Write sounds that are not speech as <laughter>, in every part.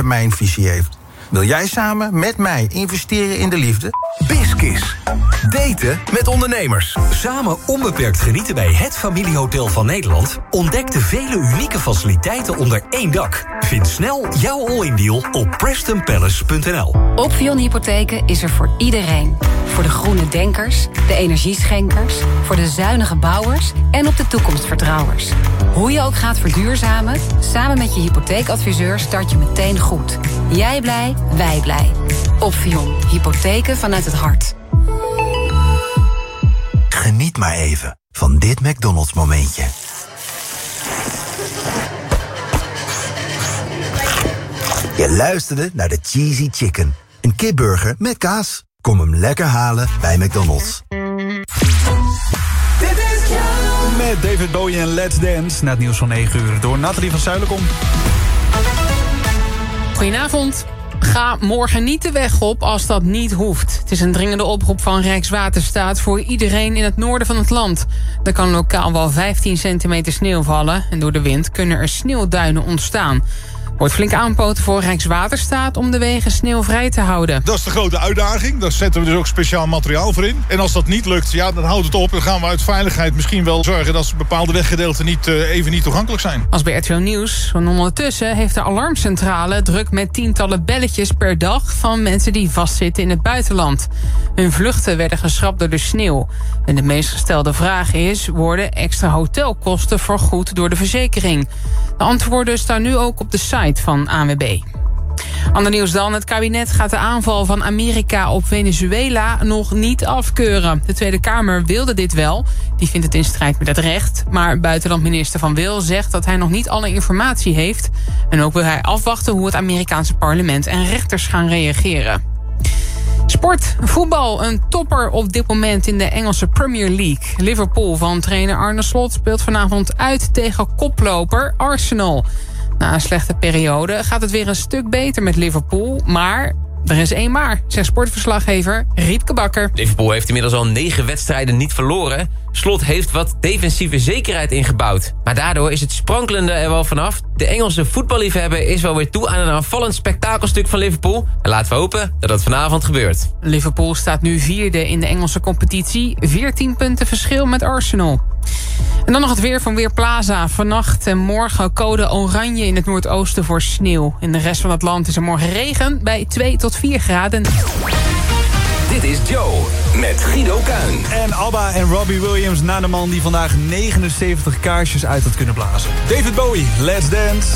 termijnvisie heeft. Wil jij samen met mij investeren in de liefde? Biskis. Daten met ondernemers. Samen onbeperkt genieten bij het familiehotel van Nederland. Ontdek de vele unieke faciliteiten onder één dak. Vind snel jouw all-in deal op PrestonPalace.nl. Opvion Hypotheken is er voor iedereen. Voor de groene denkers, de energieschenkers, voor de zuinige bouwers en op de toekomstvertrouwers. Hoe je ook gaat verduurzamen, samen met je hypotheekadviseur start je meteen goed. Jij blij, wij blij. Opvion, hypotheken vanuit het hart. Geniet maar even van dit McDonald's momentje. Je luisterde naar de Cheesy Chicken. Een kipburger met kaas. Kom hem lekker halen bij McDonald's. Met David Bowie en Let's Dance. Na het nieuws van 9 uur door Nathalie van Zuilenkom. Goedenavond. Ga morgen niet de weg op als dat niet hoeft. Het is een dringende oproep van Rijkswaterstaat voor iedereen in het noorden van het land. Er kan lokaal wel 15 centimeter sneeuw vallen... en door de wind kunnen er sneeuwduinen ontstaan. Wordt flink aanpoten voor Rijkswaterstaat om de wegen sneeuwvrij te houden. Dat is de grote uitdaging. Daar zetten we dus ook speciaal materiaal voor in. En als dat niet lukt, ja, dan houdt het op. Dan gaan we uit veiligheid misschien wel zorgen... dat bepaalde weggedeelten niet, uh, even niet toegankelijk zijn. Als bij RTL Nieuws. Want ondertussen heeft de alarmcentrale druk met tientallen belletjes per dag... van mensen die vastzitten in het buitenland. Hun vluchten werden geschrapt door de sneeuw. En de meest gestelde vraag is... worden extra hotelkosten vergoed door de verzekering? De antwoorden staan nu ook op de site van ANWB. Ander nieuws dan. Het kabinet gaat de aanval van Amerika op Venezuela nog niet afkeuren. De Tweede Kamer wilde dit wel. Die vindt het in strijd met het recht. Maar buitenlandminister Van Wil zegt dat hij nog niet alle informatie heeft. En ook wil hij afwachten hoe het Amerikaanse parlement en rechters gaan reageren. Sport, voetbal, een topper op dit moment in de Engelse Premier League. Liverpool van trainer Arne Slot speelt vanavond uit tegen koploper Arsenal. Na een slechte periode gaat het weer een stuk beter met Liverpool. Maar er is één maar, zegt sportverslaggever Riepke Bakker. Liverpool heeft inmiddels al negen wedstrijden niet verloren. Slot heeft wat defensieve zekerheid ingebouwd. Maar daardoor is het sprankelende er wel vanaf. De Engelse voetballiefhebber is wel weer toe aan een aanvallend spektakelstuk van Liverpool. En laten we hopen dat dat vanavond gebeurt. Liverpool staat nu vierde in de Engelse competitie. 14 punten verschil met Arsenal. En dan nog het weer van Weerplaza. Vannacht en morgen code oranje in het noordoosten voor sneeuw. In de rest van het land is er morgen regen bij 2 tot 4 graden. Dit is Joe met Guido Kuin. En Abba en Robbie Williams na de man die vandaag 79 kaarsjes uit had kunnen blazen. David Bowie, Let's Dance.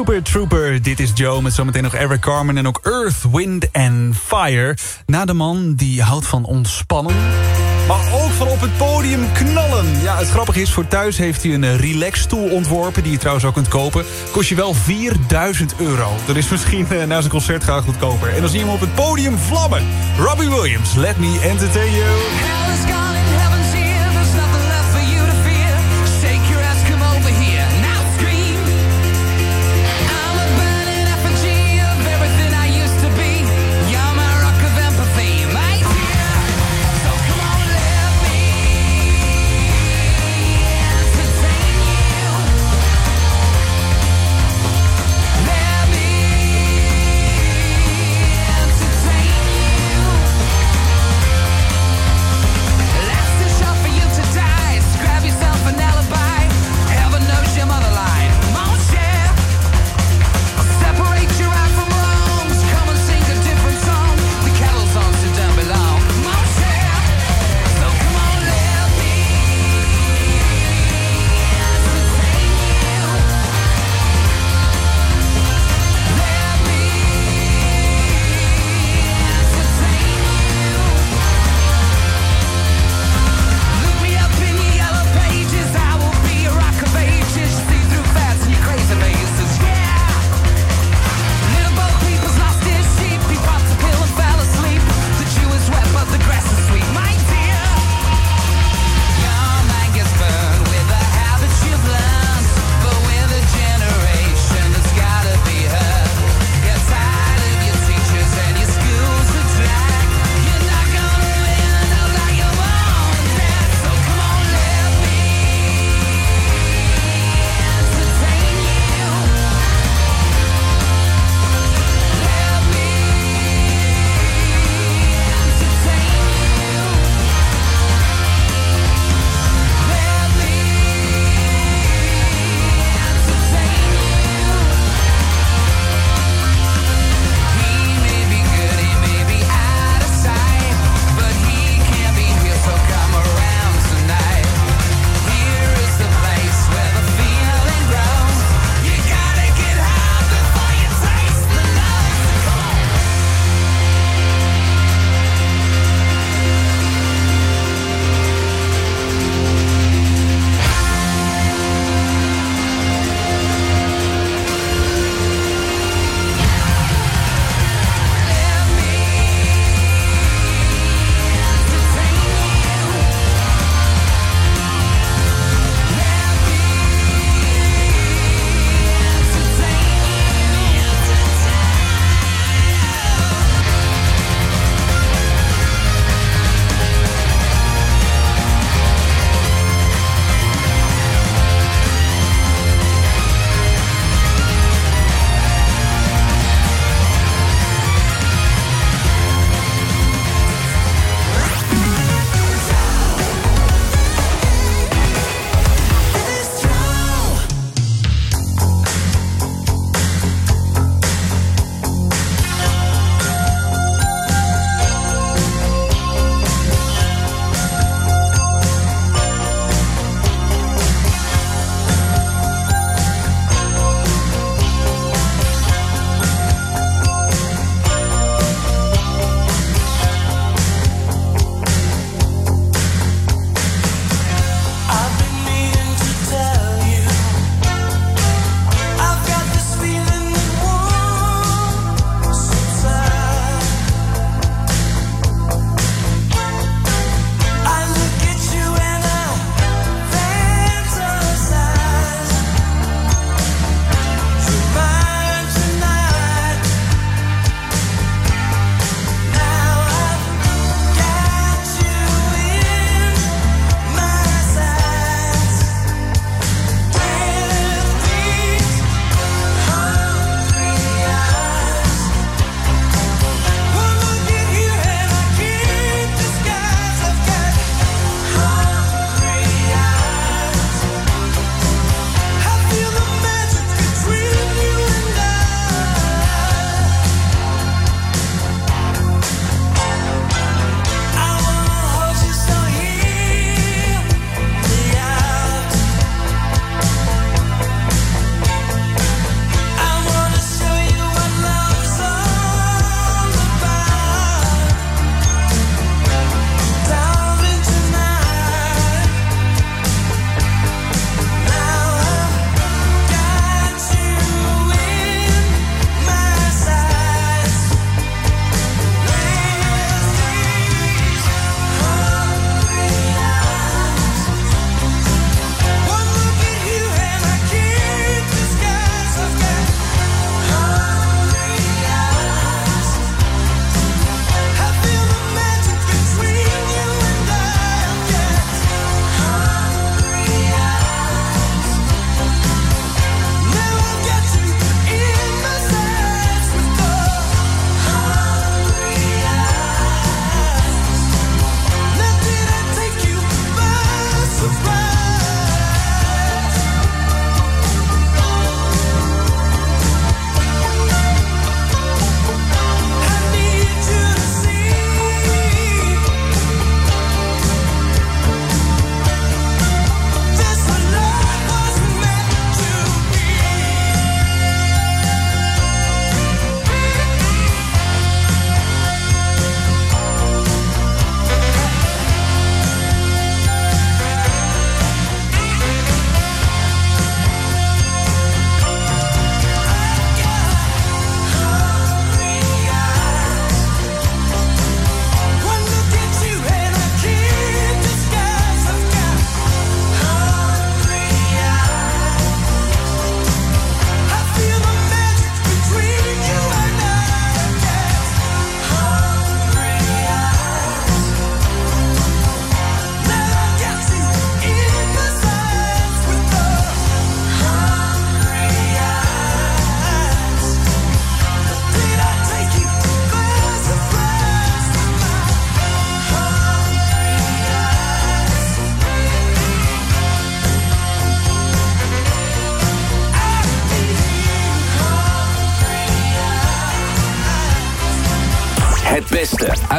Super Trooper, dit is Joe met zometeen nog Eric Carmen en ook Earth, Wind and Fire. Na de man die houdt van ontspannen, maar ook van op het podium knallen. Ja, het grappige is, voor thuis heeft hij een eh, relax-stoel ontworpen... die je trouwens ook kunt kopen. Kost je wel 4000 euro. Dat is misschien eh, na zijn concert graag goedkoper. En dan zie je hem op het podium vlammen. Robbie Williams, let me entertain you.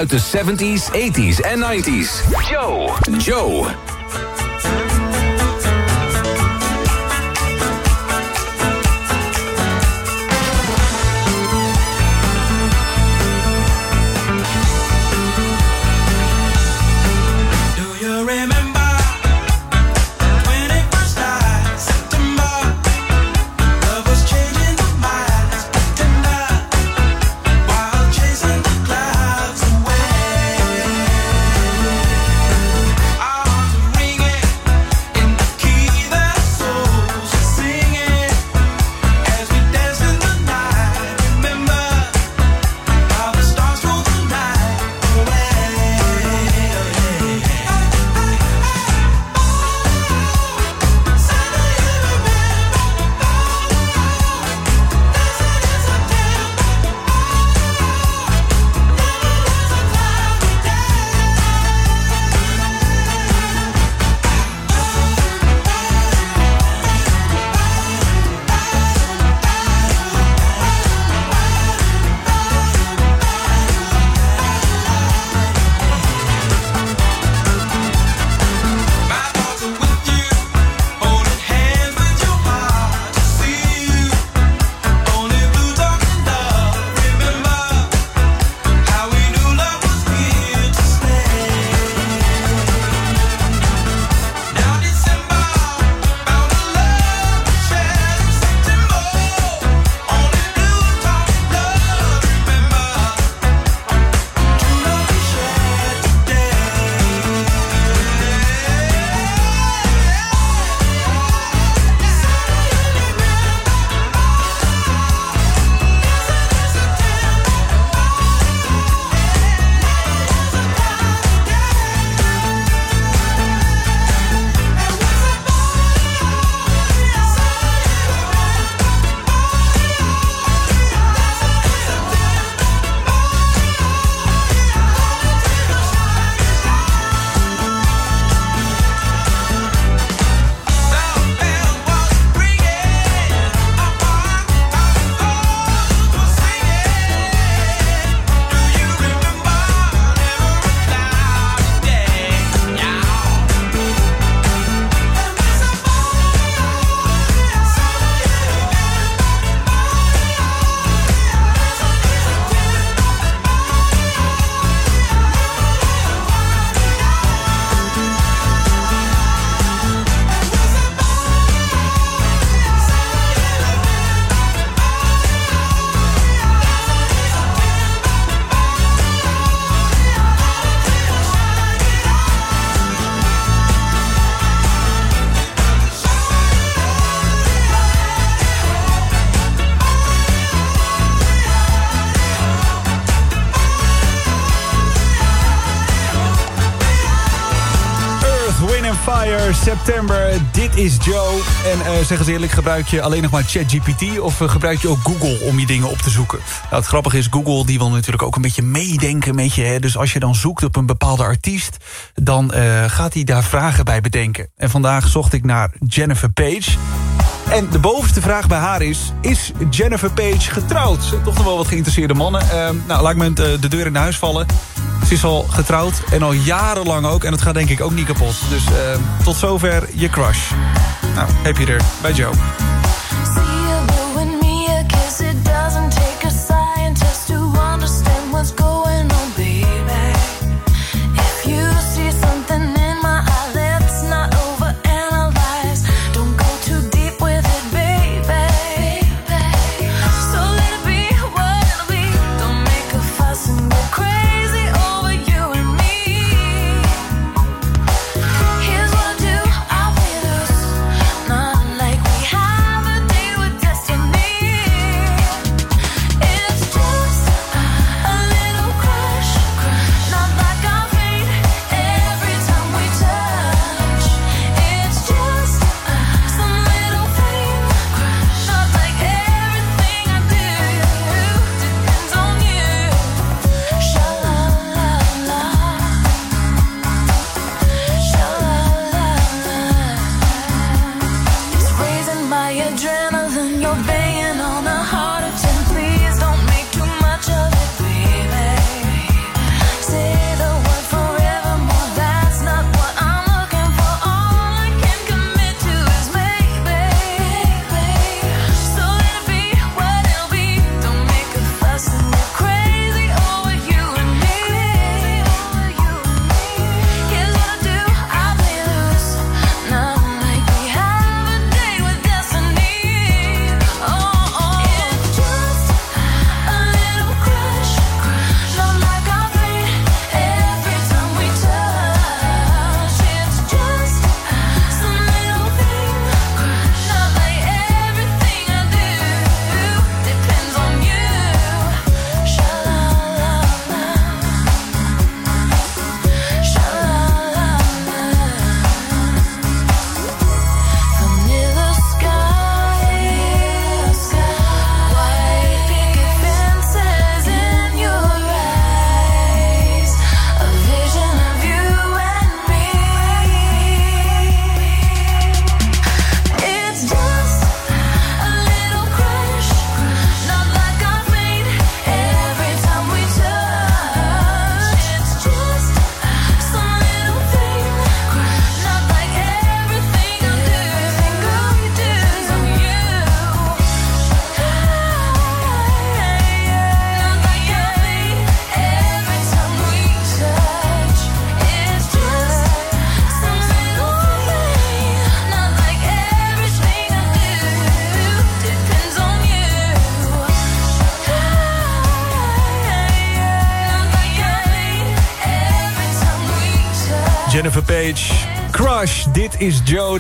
Uit de 70s, 80s en 90s. Joe. Joe. September, dit is Joe. En eh zeg eens eerlijk, gebruik je alleen nog maar ChatGPT... of eh, gebruik je ook Google om je dingen op te zoeken? Nou, het grappige is, Google die wil natuurlijk ook een beetje meedenken met je. Hè? Dus als je dan zoekt op een bepaalde artiest... dan eh, gaat hij daar vragen bij bedenken. En vandaag zocht ik naar Jennifer Page... En de bovenste vraag bij haar is... is Jennifer Page getrouwd? Toch nog wel wat geïnteresseerde mannen. Ehm, nou, laat ik me eh, de deur in huis vallen. Ze is al getrouwd en al jarenlang ook. En het gaat denk ik ook niet kapot. Dus ehm, tot zover je crush. Nou, heb je er bij Joe.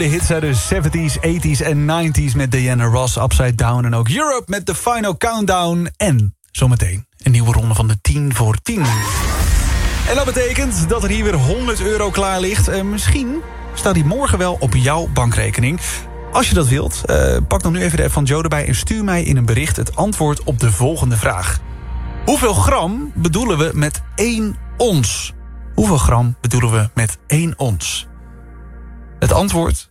De hits uit de 70s, 80s en 90s met Diana Ross, Upside Down. En ook Europe met de Final Countdown. En zometeen een nieuwe ronde van de 10 voor 10. En dat betekent dat er hier weer 100 euro klaar ligt. Eh, misschien staat die morgen wel op jouw bankrekening. Als je dat wilt, eh, pak dan nu even de app van Joe erbij... en stuur mij in een bericht het antwoord op de volgende vraag. Hoeveel gram bedoelen we met 1 ons? Hoeveel gram bedoelen we met 1 ons? Het antwoord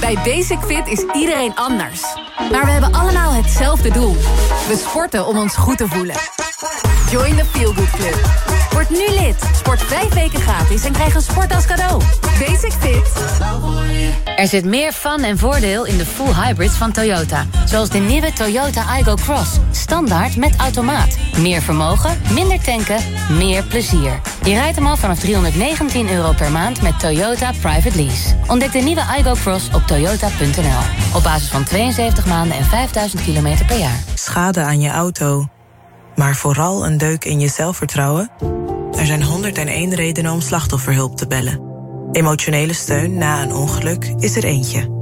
Bij Basic Fit is iedereen anders. Maar we hebben allemaal hetzelfde doel. We sporten om ons goed te voelen. Join the Feel Good Club. Word nu lid. Sport vijf weken gratis en krijg een sport als cadeau. Basic Fit. Er zit meer fun en voordeel in de full hybrids van Toyota. Zoals de nieuwe Toyota Igo Cross. Standaard met automaat. Meer vermogen, minder tanken, meer plezier. Je rijdt hem al vanaf 319 euro per maand met Toyota Private Lease. Ontdek de nieuwe Igo Cross op toyota.nl. Op basis van 72 maanden en 5000 kilometer per jaar. Schade aan je auto. Maar vooral een deuk in je zelfvertrouwen? Er zijn 101 redenen om slachtofferhulp te bellen. Emotionele steun na een ongeluk is er eentje.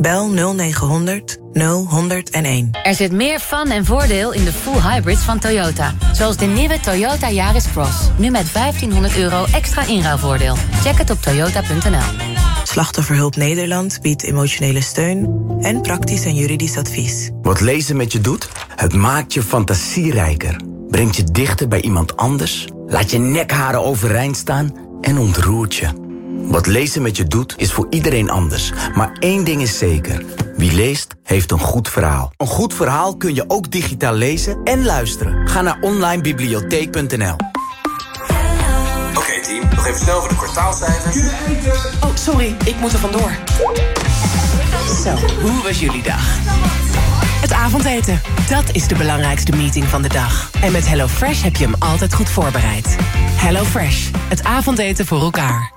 Bel 0900 0101. Er zit meer fun en voordeel in de full hybrids van Toyota. Zoals de nieuwe Toyota Yaris Cross. Nu met 1500 euro extra inruilvoordeel. Check het op toyota.nl. Slachtofferhulp Nederland biedt emotionele steun en praktisch en juridisch advies. Wat lezen met je doet? Het maakt je fantasierijker. Brengt je dichter bij iemand anders. Laat je nekharen overeind staan en ontroert je. Wat lezen met je doet, is voor iedereen anders. Maar één ding is zeker. Wie leest, heeft een goed verhaal. Een goed verhaal kun je ook digitaal lezen en luisteren. Ga naar onlinebibliotheek.nl Oké team, nog even snel voor de kwartaalcijfers. Oh, sorry, ik moet er vandoor. Zo, hoe was jullie dag? Het avondeten, dat is de belangrijkste meeting van de dag. En met HelloFresh heb je hem altijd goed voorbereid. HelloFresh, het avondeten voor elkaar.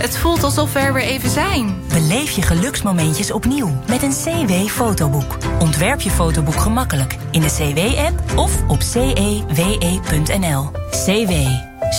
Het voelt alsof we er weer even zijn. Beleef je geluksmomentjes opnieuw met een CW-fotoboek. Ontwerp je fotoboek gemakkelijk in de CW-app of op cewe.nl. CW.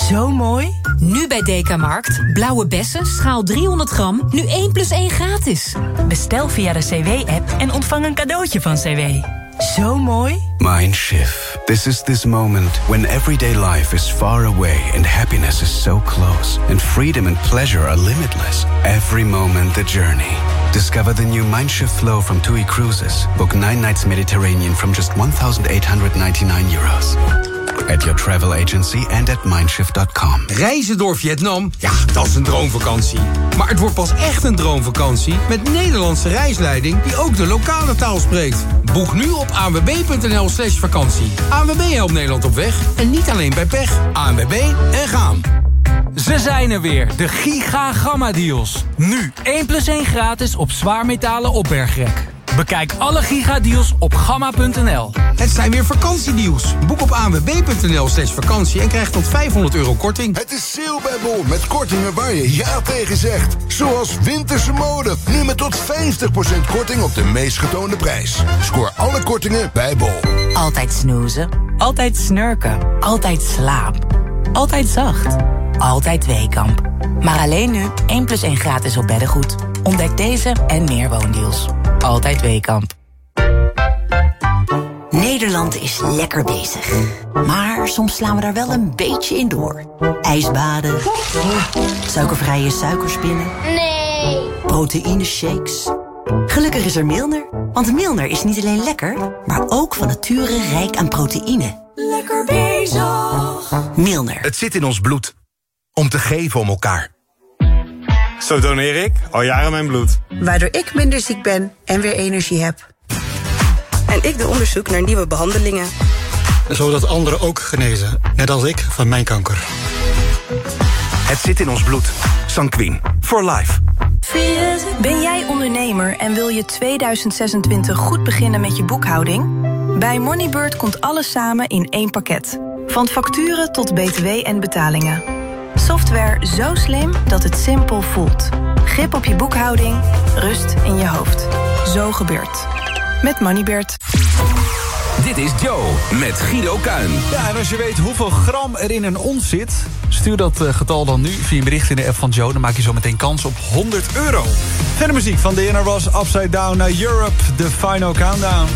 Zo mooi. Nu bij Dekamarkt. Blauwe bessen, schaal 300 gram, nu 1 plus 1 gratis. Bestel via de CW-app en ontvang een cadeautje van CW. Zo mooi. Mindshift. This is this moment when everyday life is far away and happiness is so close, and freedom and pleasure are limitless. Every moment the journey. Discover the new Mindshift flow from TUI Cruises. Book nine nights Mediterranean from just 1,899 euros. At your travel agency and at mindshift.com. Reizen door Vietnam, ja, dat is een droomvakantie. Maar het wordt pas echt een droomvakantie met Nederlandse reisleiding die ook de lokale taal spreekt. Boek nu op anwb.nl slash vakantie. ANWB helpt Nederland op weg en niet alleen bij pech. ANWB en gaan. Ze zijn er weer, de Giga Gamma Deals. Nu 1 plus 1 gratis op zwaarmetalen opbergrek. Bekijk alle gigadeals op gamma.nl. Het zijn weer vakantiedeals. Boek op anwb.nl slash vakantie en krijg tot 500 euro korting. Het is sale bij Bol met kortingen waar je ja tegen zegt. Zoals winterse mode. Nu met tot 50% korting op de meest getoonde prijs. Scoor alle kortingen bij Bol. Altijd snoezen, altijd snurken, altijd slaap, altijd zacht, altijd Weekamp. Maar alleen nu 1 plus 1 gratis op beddengoed. Ontdek deze en meer woondeals. Altijd Weekamp. Nederland is lekker bezig. Maar soms slaan we daar wel een beetje in door. Ijsbaden. Suikervrije suikerspinnen. Nee. Proteïne shakes. Gelukkig is er Milner. Want Milner is niet alleen lekker, maar ook van nature rijk aan proteïne. lekker bezig. Milner. Het zit in ons bloed. Om te geven om elkaar. Zo doneer ik al jaren mijn bloed. Waardoor ik minder ziek ben en weer energie heb. En ik doe onderzoek naar nieuwe behandelingen. Zodat anderen ook genezen, net als ik van mijn kanker. Het zit in ons bloed. Sanquin. For life. Ben jij ondernemer en wil je 2026 goed beginnen met je boekhouding? Bij Moneybird komt alles samen in één pakket. Van facturen tot btw en betalingen. Software zo slim dat het simpel voelt. Grip op je boekhouding, rust in je hoofd. Zo gebeurt. Met Moneybird. Dit is Joe met Guido Kuin. Ja, en als je weet hoeveel gram er in een ons zit... stuur dat eh, getal dan nu via een bericht in de app van Joe. Dan maak je zo meteen kans op 100 euro. Verder muziek van Diana Ross, Upside Down naar Europe. De Final Countdown.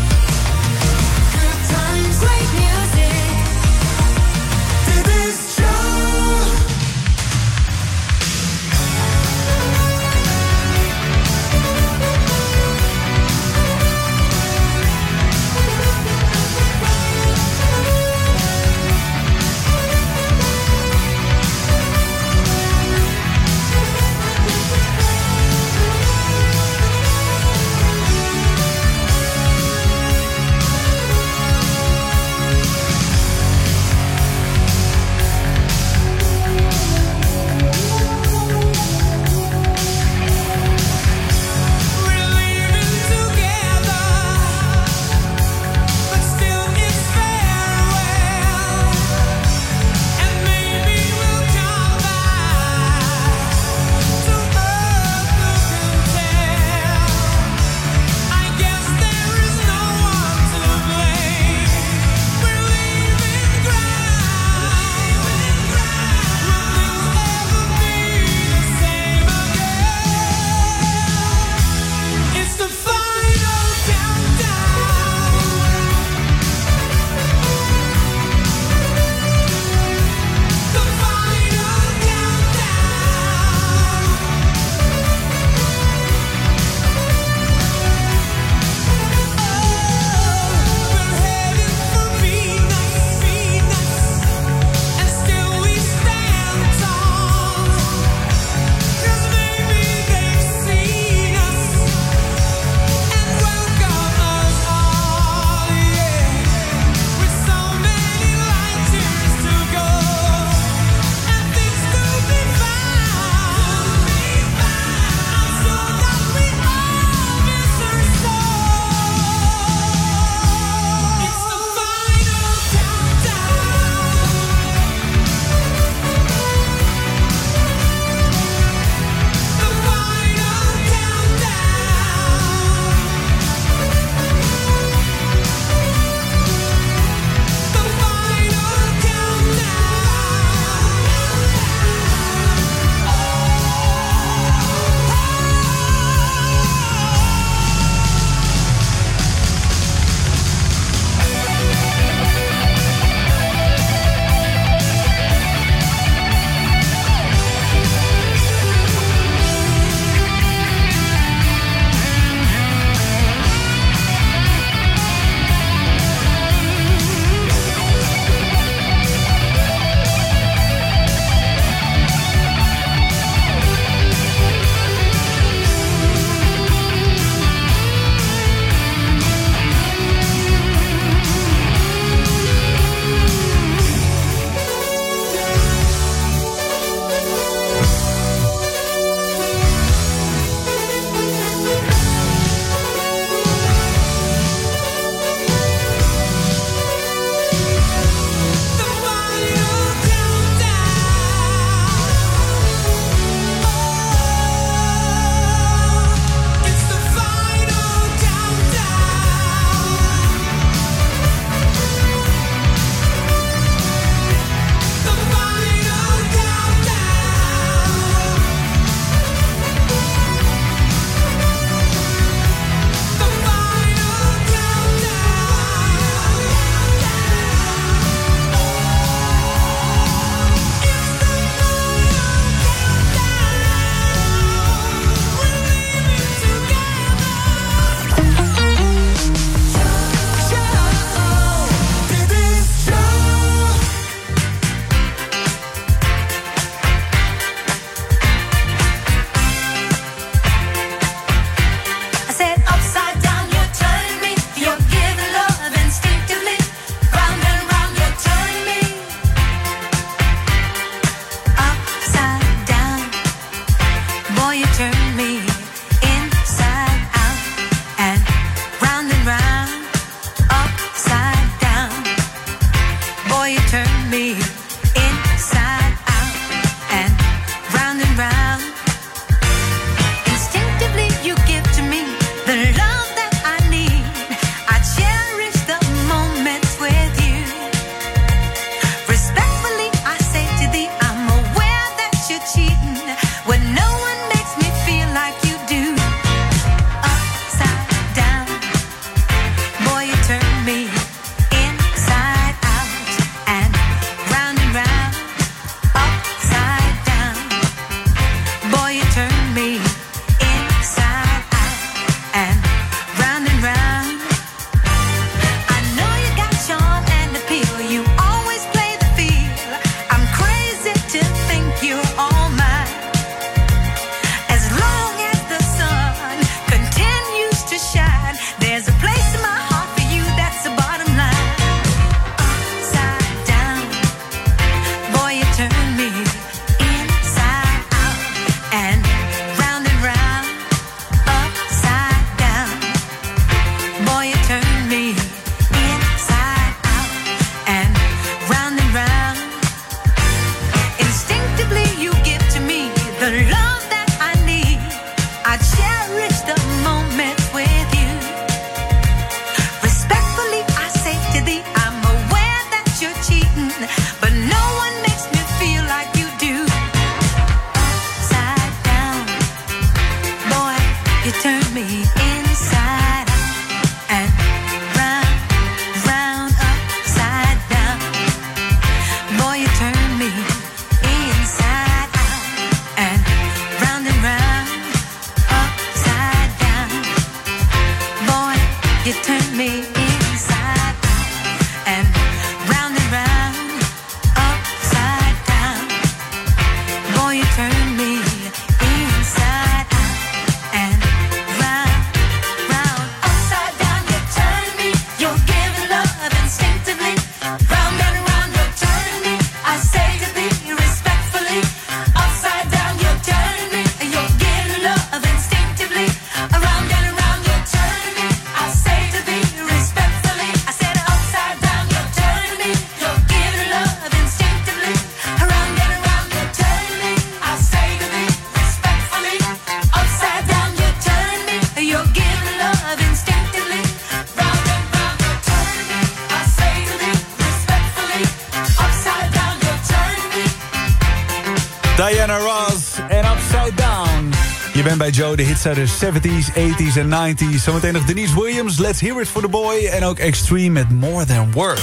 De hits uit de 70s, 80s en 90s. Zometeen nog Denise Williams, Let's Hear It For The Boy... en ook Extreme met More Than Words.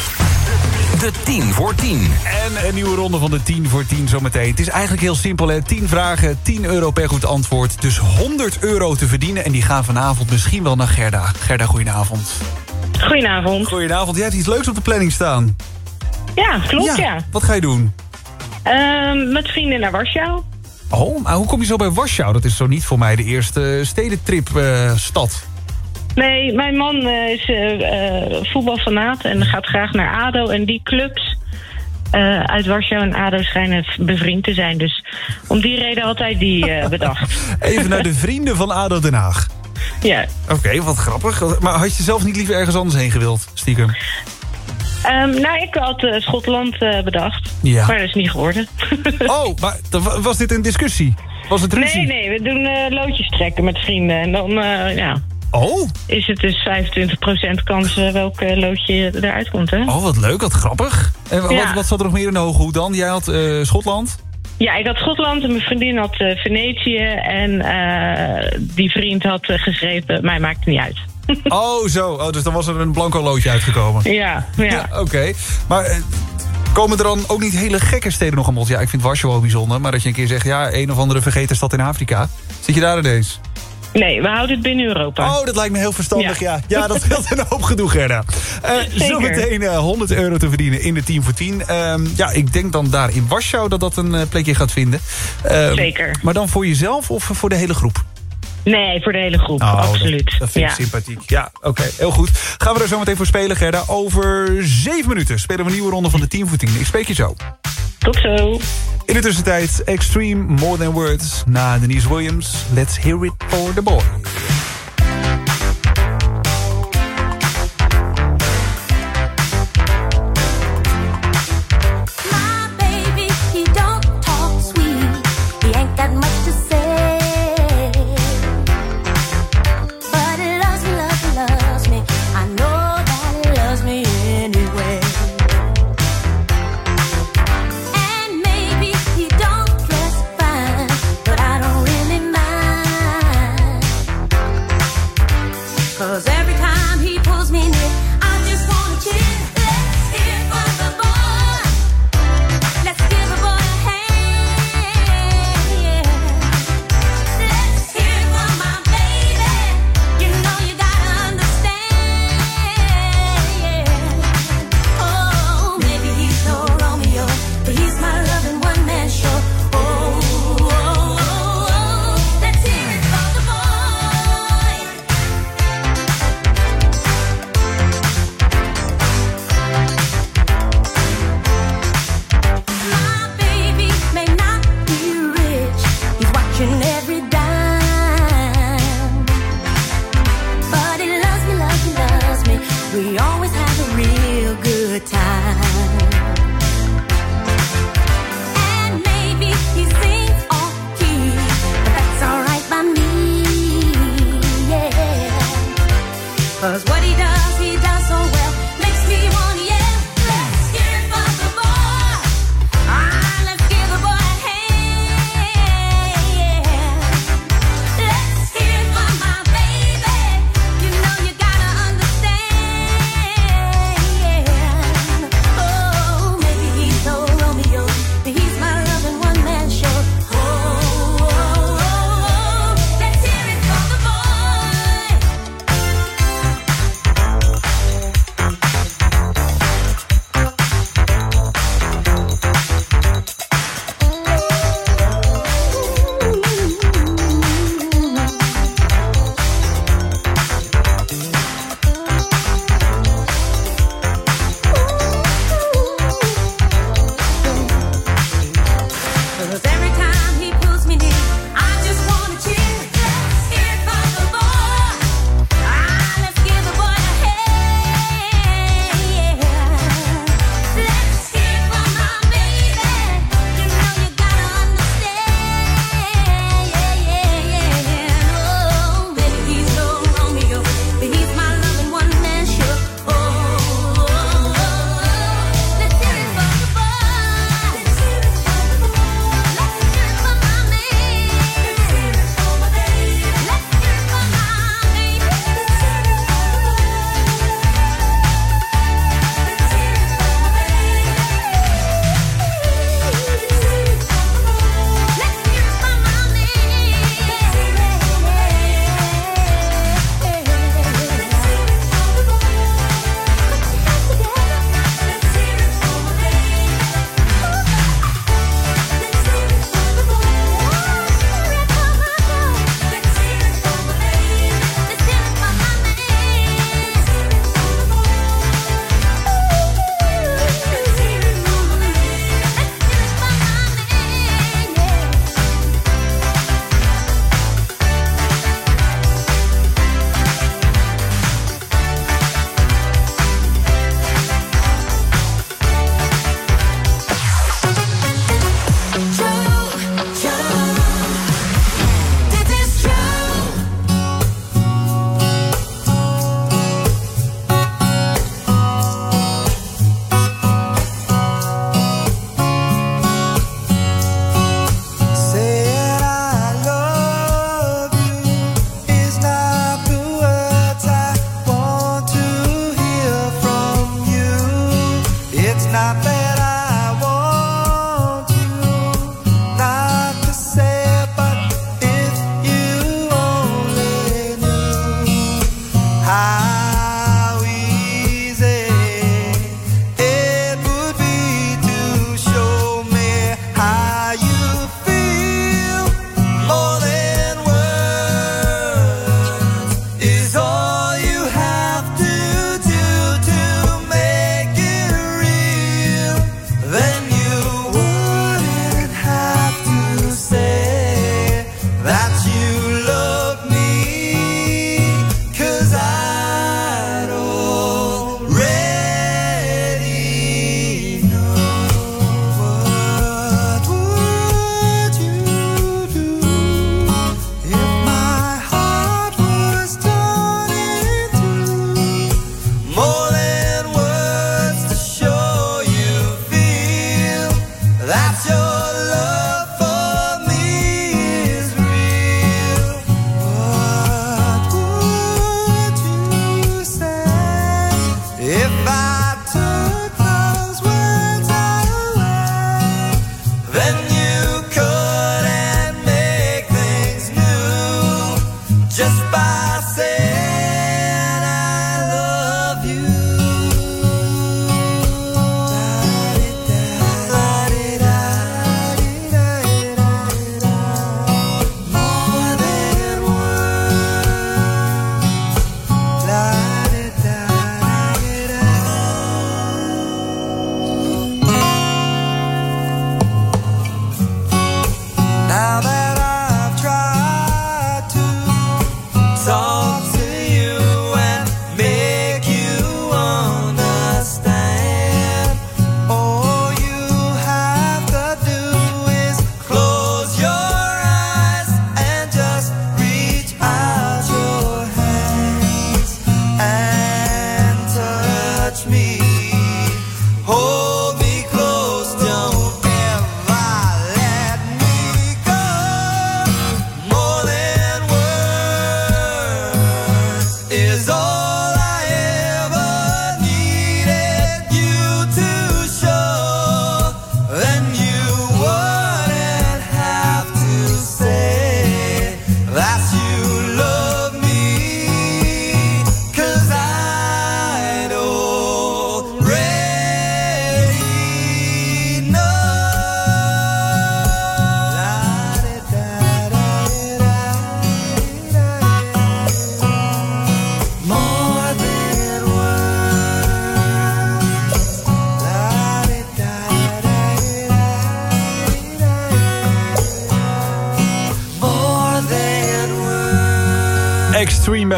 De 10 voor 10. En een nieuwe ronde van de 10 voor 10 zometeen. Het is eigenlijk heel simpel, hè. 10 vragen, 10 euro per goed antwoord. Dus 100 euro te verdienen. En die gaan vanavond misschien wel naar Gerda. Gerda, goedenavond. Goedenavond. Goedenavond. Jij hebt iets leuks op de planning staan. Ja, klopt ja. Wat ga je doen? Ehm, met vrienden naar Warschau. Oh, maar hoe kom je zo bij Warschau? Dat is zo niet voor mij de eerste stedentrip eh, stad. Nee, mijn man eh, is eh, voetbalfanaat en gaat graag naar ADO. En die clubs uit Warschau en ADO schijnen bevriend te zijn. Dus om die reden altijd die eh, bedacht. <laughs> Even naar de vrienden van ADO Den Haag. Ja. Oké, wat grappig. Maar had je zelf niet liever ergens anders heen gewild, stiekem? Ehm, nou, ik had eh, Schotland eh, bedacht. Ja. Maar dat is niet geworden. <laughs> Oh, maar was dit een discussie? Was het ruzie? Nee, nee, we doen eh, loodjes trekken met vrienden. En dan ja, Oh, is het dus 25% kans welk loodje eruit komt, hè? oh wat leuk, wat grappig. En wat, Ja. wat zat er nog meer in de hoge hoed dan? Jij had Schotland? Ja, ik had Schotland en mijn vriendin had Venetië. En die vriend had geschreven, mij maakt het niet uit. <laughs> Oh, zo. Oh, dus dan was er een blanco loodje uitgekomen. Ja, ja. Oké. Maar eh, komen er dan ook niet hele gekke steden nog aan bod? Ja, ik vind Warschau wel bijzonder. Maar dat je een keer zegt, ja, een of andere vergeten stad in Afrika. Zit je daar ineens? Nee, we houden het binnen Europa. Oh, dat lijkt me heel verstandig, ja. Ja. Ja, dat <laughs> scheelt een hoop gedoe, Gerda. Eh. Zometeen eh 100 euro te verdienen in de 10 voor 10. Ehm, ja, ik denk dan daar in Warschau dat dat een eh, plekje gaat vinden. Ehm, Zeker. Maar dan voor jezelf of voor de hele groep? Nee, voor de hele groep, Oh, absoluut. Dat, dat vind ik ja. sympathiek. Ja, oké, heel goed. Gaan we er zo meteen voor spelen, Gerda. Over zeven minuten spelen we een nieuwe ronde van de 10 voor 10. Ik spreek je zo. Tot zo. In de tussentijd, Extreme More Than Words. Na Denise Williams, Let's Hear It For The Boy.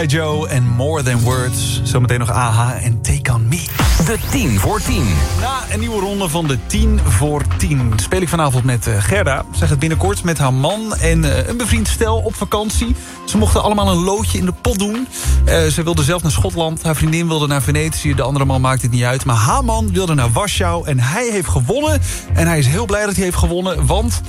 Joe en More Than Words. Zometeen nog AHA en Take On Me. De 10 voor 10. Na een nieuwe ronde van de 10 voor 10 speel ik vanavond met uh, Gerda. Zij gaat binnenkort met haar man en uh, een bevriend stel op vakantie. Ze mochten allemaal een loodje in de pot doen. Uh, ze wilde zelf naar Schotland. Haar vriendin wilde naar Venetië. De andere man maakt het niet uit. Maar haar man wilde naar Warschau. En hij heeft gewonnen. En hij is heel blij dat hij heeft gewonnen. Want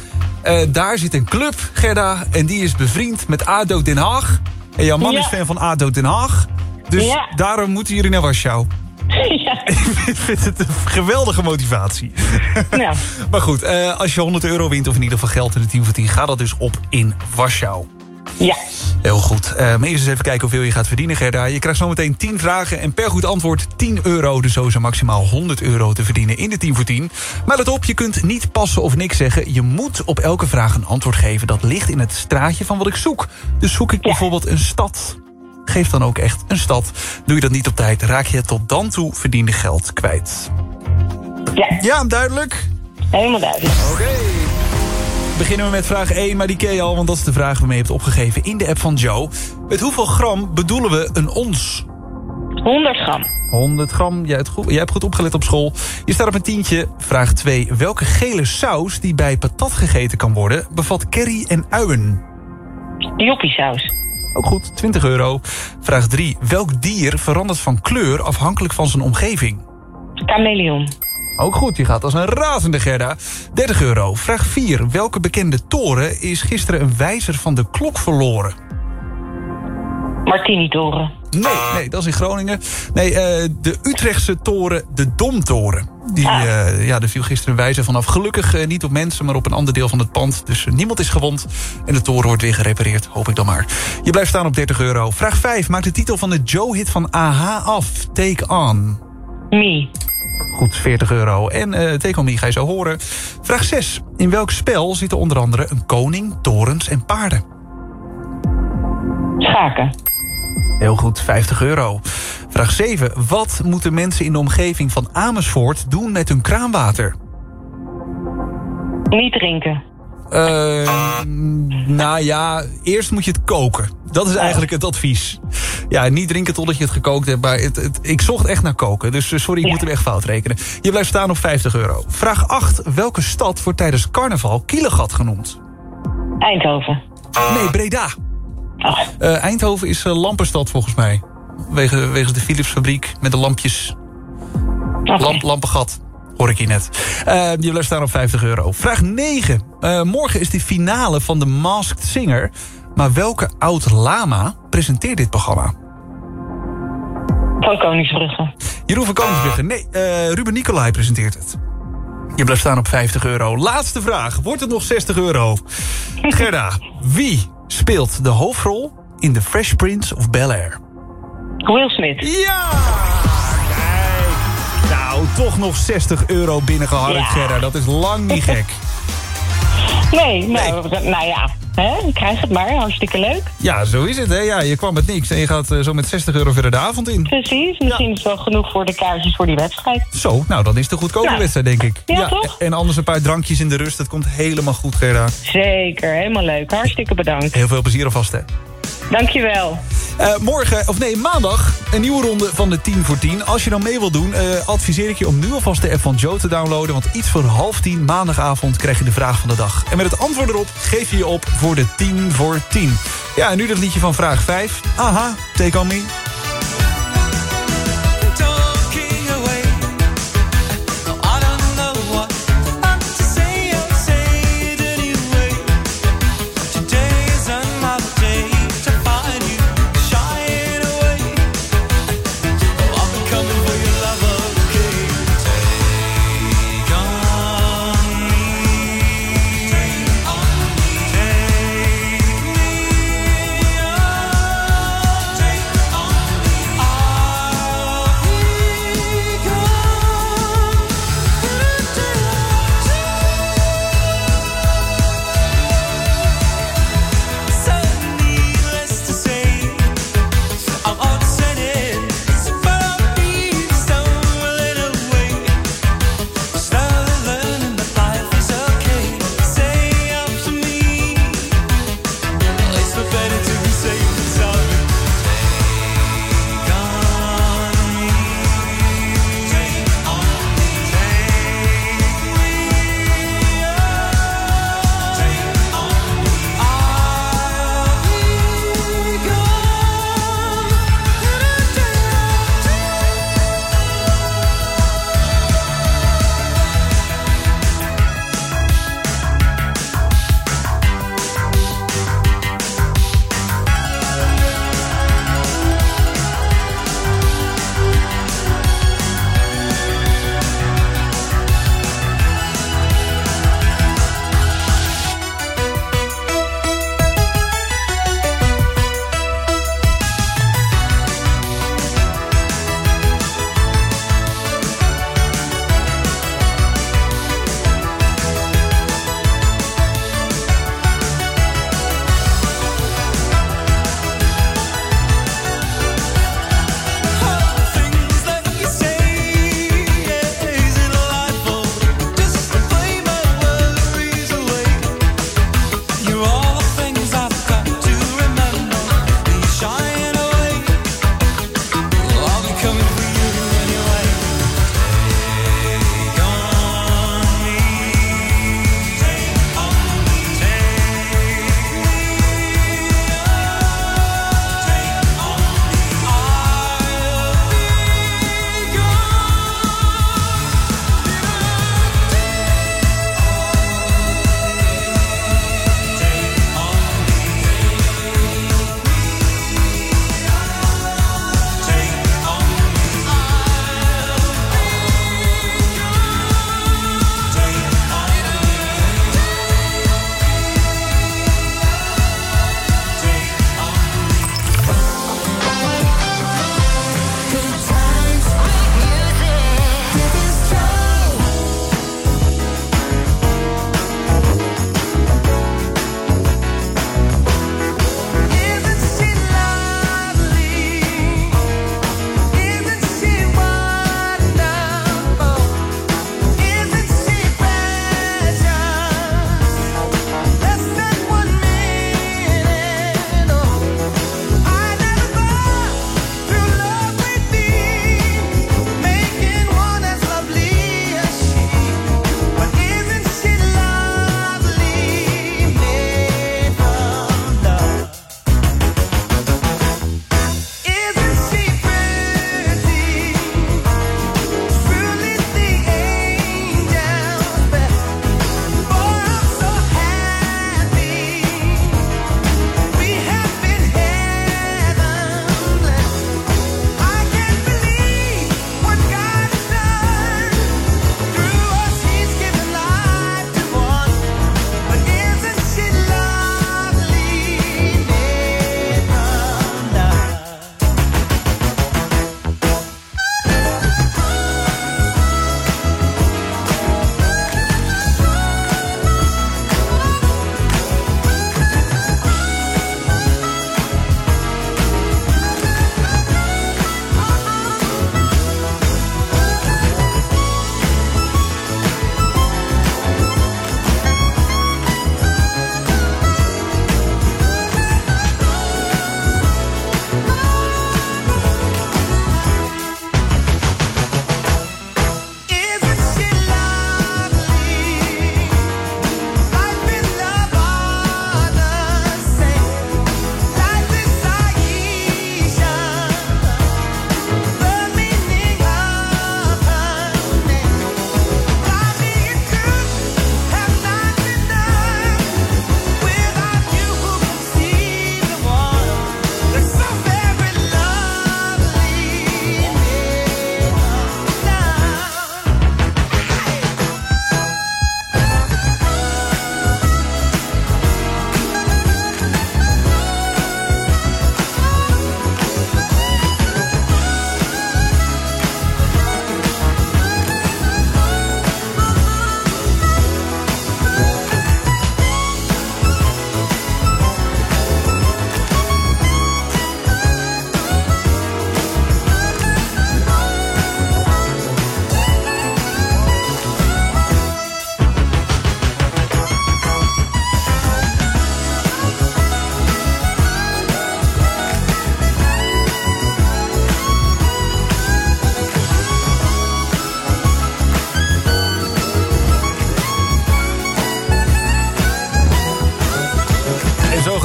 daar zit een club, Gerda. En die is bevriend met ADO Den Haag. En jouw man Ja. is fan van ADO Den Haag. Dus Ja. daarom moeten jullie naar Warschau. <laughs> Ja. <laughs> Ik vind het een geweldige motivatie. <laughs> Ja. maar goed, eh, als je 100 euro wint... of in ieder geval geld in de 10 voor 10... gaat dat dus op in Warschau. Ja. Heel goed. Maar eerst eens even kijken hoeveel je gaat verdienen, Gerda. Je krijgt zometeen 10 vragen en per goed antwoord 10 euro. Dus zo is er maximaal 100 euro te verdienen in de 10 voor 10. Maar let op, je kunt niet passen of niks zeggen. Je moet op elke vraag een antwoord geven. Dat ligt in het straatje van wat ik zoek. Dus zoek ik bijvoorbeeld een stad. Geef dan ook echt een stad. Doe je dat niet op tijd, raak je het tot dan toe verdiende geld kwijt. Ja. Ja, duidelijk? Helemaal duidelijk. Oké. Beginnen we met vraag 1, maar die ken je al... want dat is de vraag waarmee je hebt opgegeven in de app van Joe. Met hoeveel gram bedoelen we een ons? 100 gram. 100 gram, jij hebt, goed, jij hebt goed opgelet op school. Je staat op een tientje. Vraag 2. Welke gele saus die bij patat gegeten kan worden... bevat curry en uien? Joppiesaus. Ook goed, 20 euro. Vraag 3. Welk dier verandert van kleur afhankelijk van zijn omgeving? Chameleon. Ook goed, je gaat als een razende Gerda. 30 euro. Vraag 4. Welke bekende toren is gisteren een wijzer van de klok verloren? Martini-toren. Nee, nee, dat is in Groningen. Nee, eh, de Utrechtse toren, de Domtoren. Die, eh, ja, er viel gisteren een wijzer vanaf. Gelukkig eh, niet op mensen, maar op een ander deel van het pand. Dus niemand is gewond. En de toren wordt weer gerepareerd, hoop ik dan maar. Je blijft staan op 30 euro. Vraag 5. Maak de titel van de Joe-hit van AHA af. Take On. Me. Goed, 40 euro. En eh Take On Me ga je zo horen. Vraag 6. In welk spel zitten onder andere een koning, torens en paarden? Schaken. Heel goed, 50 euro. Vraag 7. Wat moeten mensen in de omgeving van Amersfoort doen met hun kraanwater? Niet drinken. Eh, nou ja, eerst moet je het koken. Dat is eigenlijk het advies. Ja, niet drinken totdat je het gekookt hebt. Maar het, het- ik zocht echt naar koken. Dus eh, sorry, ik moet hem echt fout rekenen. Je blijft staan op 50 euro. Vraag 8. Welke stad wordt tijdens carnaval Kielegat genoemd? Eindhoven. Nee, Breda. Eh, Eindhoven is eh, lampenstad volgens mij. Wege, wegens de Philipsfabriek met de lampjes. Lamp, lampengat. Hoor ik je net. Eh, je blijft staan op 50 euro. Vraag 9. Eh, morgen is de finale van de Masked Singer. Maar welke oud-lama presenteert dit programma? Van Koningsbrugge. Jeroen van Koningsbrugge. Nee, eh, Ruben Nicolai presenteert het. Je blijft staan op 50 euro. Laatste vraag. Wordt het nog 60 euro? <laughs> Gerda, wie speelt de hoofdrol in The Fresh Prince of Bel-Air? Will Smith. Ja! Nou, toch nog 60 euro binnengeharkt, Ja. Gerda. Dat is lang niet <laughs> gek. Nee, nou, nou ja. Hè, krijg het maar. Hartstikke leuk. Ja, zo is het, hè? Ja, je kwam met niks en je gaat eh, zo met 60 euro verder de avond in. Precies. Misschien is het wel genoeg voor de kaartjes voor die wedstrijd. Zo, nou, dan is het een goedkope Nou, wedstrijd, denk ik. ja, toch? En anders een paar drankjes in de rust. Dat komt helemaal goed, Gerda. Zeker. Helemaal leuk. Hartstikke bedankt. Heel veel plezier alvast, hè? Dankjewel. Eh, morgen, of nee, maandag, een nieuwe ronde van de 10 voor 10. Als je dan mee wilt doen, eh, adviseer ik je om nu alvast de app van Joe te downloaden. Want iets voor half 10 maandagavond krijg je de vraag van de dag. En met het antwoord erop geef je je op voor de 10 voor 10. Ja, en nu dat liedje van vraag 5. Aha, take on me.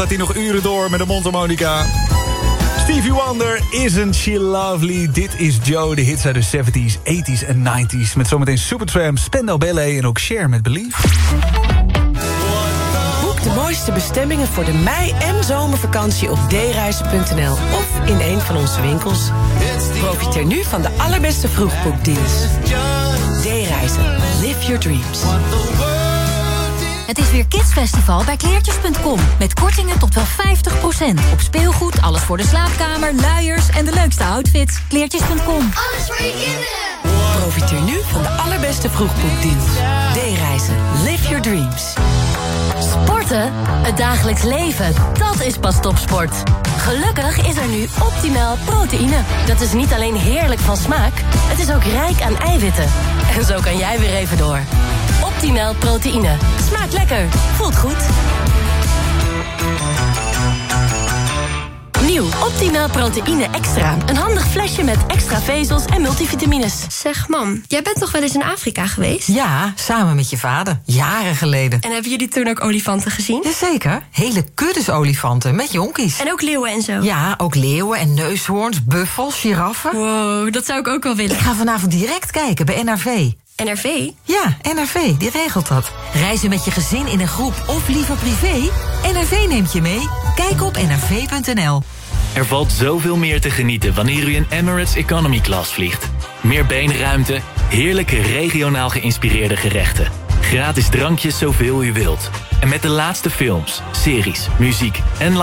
Gaat hij nog uren door met de mondharmonica. Stevie Wonder, Isn't She Lovely? Dit is Joe, de hits uit de 70s, 80s en 90s. Met zometeen Supertramp, Spendel Ballet en ook Cher met Believe. Boek de mooiste bestemmingen voor de mei- en zomervakantie op dereizen.nl of in een van onze winkels. Profiteer nu van de allerbeste vroegboekdeals. D-reizen. Live your dreams. Het is weer Kidsfestival bij kleertjes.com. Met kortingen tot wel 50%. Op speelgoed, alles voor de slaapkamer, luiers en de leukste outfits. Kleertjes.com. Alles voor je kinderen. Profiteer nu van de allerbeste vroegboekdeals. D-reizen. Live your dreams. Sporten? Het dagelijks leven, dat is pas topsport. Gelukkig is er nu optimaal proteïne. Dat is niet alleen heerlijk van smaak, het is ook rijk aan eiwitten. En zo kan jij weer even door. Optimaal proteïne. Smaakt lekker, voelt goed. Nieuw Optimaal proteïne extra. Een handig flesje met extra vezels en multivitamines. Zeg, mam, jij bent toch wel eens in Afrika geweest? Ja, samen met je vader. Jaren geleden. En hebben jullie toen ook olifanten gezien? Jazeker. Hele kuddes olifanten met jonkies. En ook leeuwen en zo? Ja, ook leeuwen en neushoorns, buffels, giraffen. Wow, dat zou ik ook wel willen. Ik ga vanavond direct kijken bij NRV. NRV? Ja, NRV, die regelt dat. Reizen met je gezin in een groep of liever privé? NRV neemt je mee. Kijk op nrv.nl. Er valt zoveel meer te genieten wanneer u in Emirates Economy Class vliegt. Meer beenruimte, heerlijke regionaal geïnspireerde gerechten. Gratis drankjes zoveel u wilt. En met de laatste films, series, muziek en